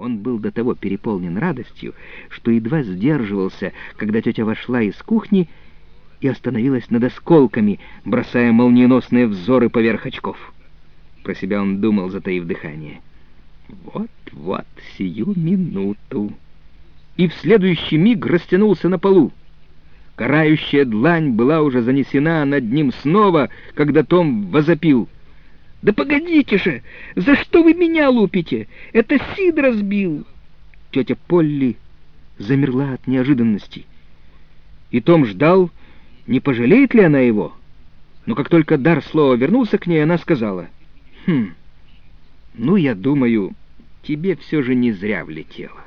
Он был до того переполнен радостью, что едва сдерживался, когда тетя вошла из кухни и остановилась над осколками, бросая молниеносные взоры поверх очков. Про себя он думал, затаив дыхание. «Вот-вот, сию минуту!» И в следующий миг растянулся на полу. Карающая длань была уже занесена над ним снова, когда Том возопил — «Да погодите же! За что вы меня лупите? Это Сид разбил!» Тетя Полли замерла от неожиданности. И Том ждал, не пожалеет ли она его. Но как только дар слова вернулся к ней, она сказала, «Хм, ну, я думаю, тебе все же не зря влетело.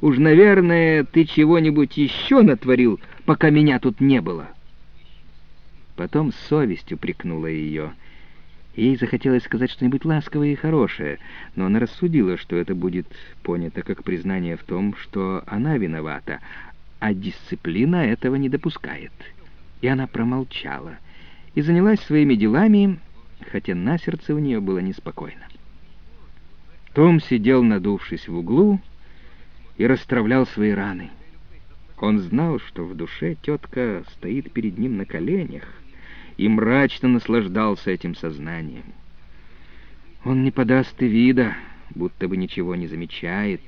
Уж, наверное, ты чего-нибудь еще натворил, пока меня тут не было». Потом совесть упрекнула ее — Ей захотелось сказать что-нибудь ласковое и хорошее, но она рассудила, что это будет понято как признание в том, что она виновата, а дисциплина этого не допускает. И она промолчала и занялась своими делами, хотя на сердце у нее было неспокойно. Том сидел, надувшись в углу, и расстравлял свои раны. Он знал, что в душе тетка стоит перед ним на коленях, и мрачно наслаждался этим сознанием. Он не подаст и вида, будто бы ничего не замечает.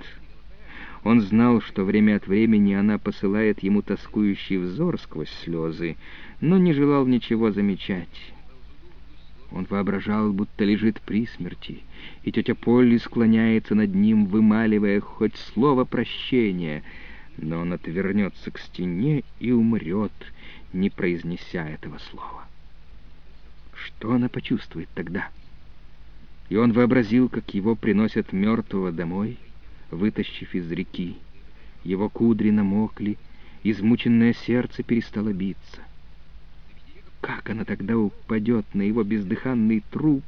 Он знал, что время от времени она посылает ему тоскующий взор сквозь слезы, но не желал ничего замечать. Он воображал, будто лежит при смерти, и тетя Полли склоняется над ним, вымаливая хоть слово прощения, но он отвернется к стене и умрет, не произнеся этого слова. Что она почувствует тогда? И он вообразил, как его приносят мертвого домой, вытащив из реки. Его кудри намокли, измученное сердце перестало биться. Как она тогда упадет на его бездыханный труп,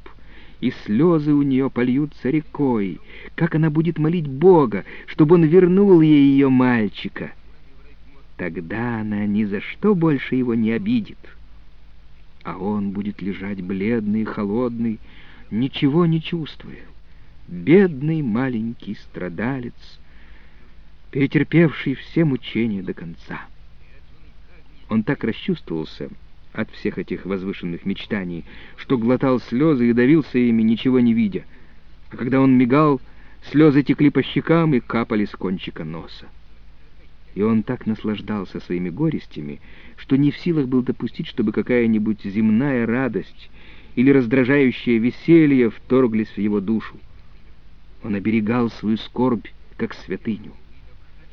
и слезы у нее польются рекой? Как она будет молить Бога, чтобы он вернул ей ее мальчика? Тогда она ни за что больше его не обидит» а он будет лежать бледный, холодный, ничего не чувствуя. Бедный маленький страдалец, перетерпевший все мучения до конца. Он так расчувствовался от всех этих возвышенных мечтаний, что глотал слезы и давился ими, ничего не видя. А когда он мигал, слезы текли по щекам и капали с кончика носа и он так наслаждался своими горестями, что не в силах был допустить, чтобы какая-нибудь земная радость или раздражающее веселье вторглись в его душу. Он оберегал свою скорбь, как святыню.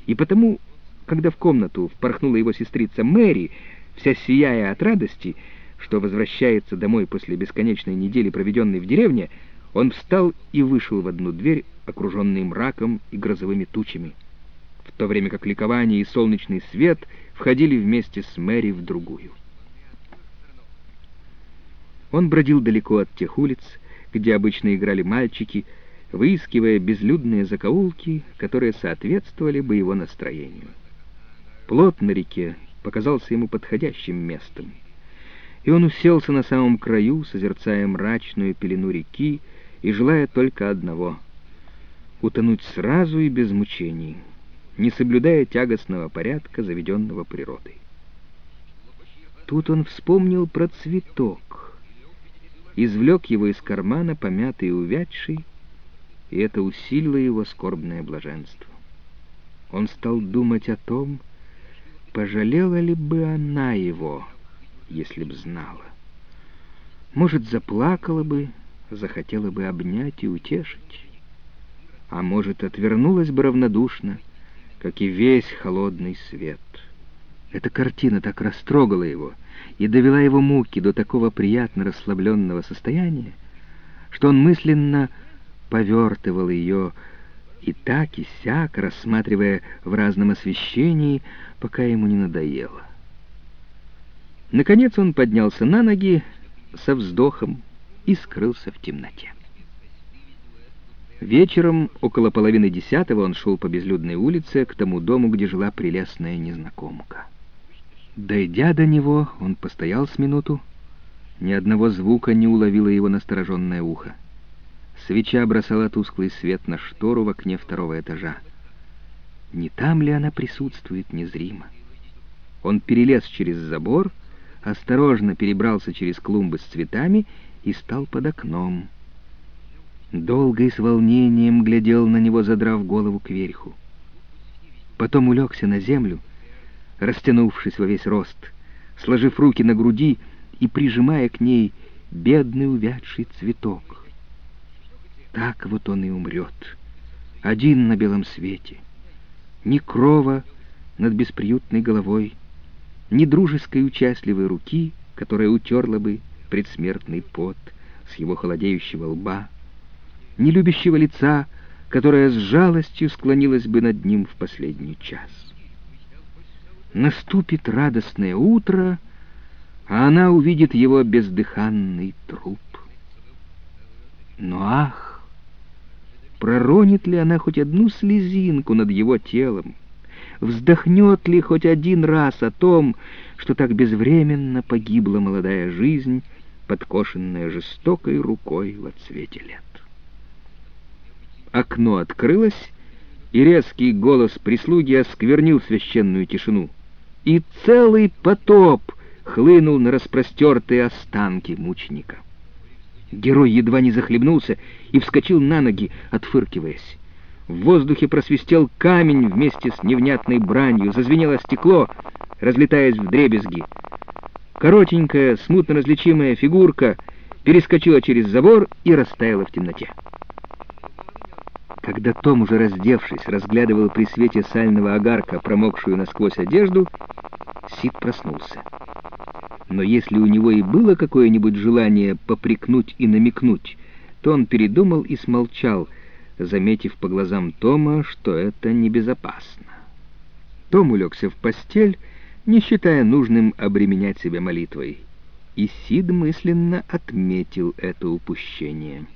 И потому, когда в комнату впорхнула его сестрица Мэри, вся сияя от радости, что возвращается домой после бесконечной недели, проведенной в деревне, он встал и вышел в одну дверь, окруженный мраком и грозовыми тучами в то время как ликование и солнечный свет входили вместе с Мэри в другую. Он бродил далеко от тех улиц, где обычно играли мальчики, выискивая безлюдные закоулки, которые соответствовали бы его настроению. Плот на реке показался ему подходящим местом, и он уселся на самом краю, созерцая мрачную пелену реки и желая только одного — утонуть сразу и без мучений — не соблюдая тягостного порядка, заведенного природой. Тут он вспомнил про цветок, извлек его из кармана, помятый и увядший, и это усилило его скорбное блаженство. Он стал думать о том, пожалела ли бы она его, если б знала. Может, заплакала бы, захотела бы обнять и утешить, а может, отвернулась бы равнодушно, как и весь холодный свет. Эта картина так растрогала его и довела его муки до такого приятно расслабленного состояния, что он мысленно повертывал ее и так и сяк, рассматривая в разном освещении, пока ему не надоело. Наконец он поднялся на ноги со вздохом и скрылся в темноте. Вечером, около половины десятого, он шел по безлюдной улице к тому дому, где жила прелестная незнакомка. Дойдя до него, он постоял с минуту. Ни одного звука не уловило его настороженное ухо. Свеча бросала тусклый свет на штору в окне второго этажа. Не там ли она присутствует незримо? Он перелез через забор, осторожно перебрался через клумбы с цветами и стал под окном. Долго и с волнением глядел на него, задрав голову кверху. Потом улегся на землю, растянувшись во весь рост, сложив руки на груди и прижимая к ней бедный увядший цветок. Так вот он и умрет, один на белом свете. Ни крова над бесприютной головой, ни дружеской участливой руки, которая утерла бы предсмертный пот с его холодеющего лба, ни любящего лица, которое с жалостью склонилось бы над ним в последний час. Наступит радостное утро, а она увидит его бездыханный труп. Но ах, проронит ли она хоть одну слезинку над его телом, вздохнет ли хоть один раз о том, что так безвременно погибла молодая жизнь, подкошенная жестокой рукой во цвете лет. Окно открылось, и резкий голос прислуги осквернил священную тишину. И целый потоп хлынул на распростертые останки мученика. Герой едва не захлебнулся и вскочил на ноги, отфыркиваясь. В воздухе просвистел камень вместе с невнятной бранью, зазвенело стекло, разлетаясь в дребезги. Коротенькая, смутно различимая фигурка перескочила через забор и растаяла в темноте. Когда Том, уже раздевшись, разглядывал при свете сального огарка промокшую насквозь одежду, Сид проснулся. Но если у него и было какое-нибудь желание попрекнуть и намекнуть, то он передумал и смолчал, заметив по глазам Тома, что это небезопасно. Том улегся в постель, не считая нужным обременять себя молитвой, и Сид мысленно отметил это упущение.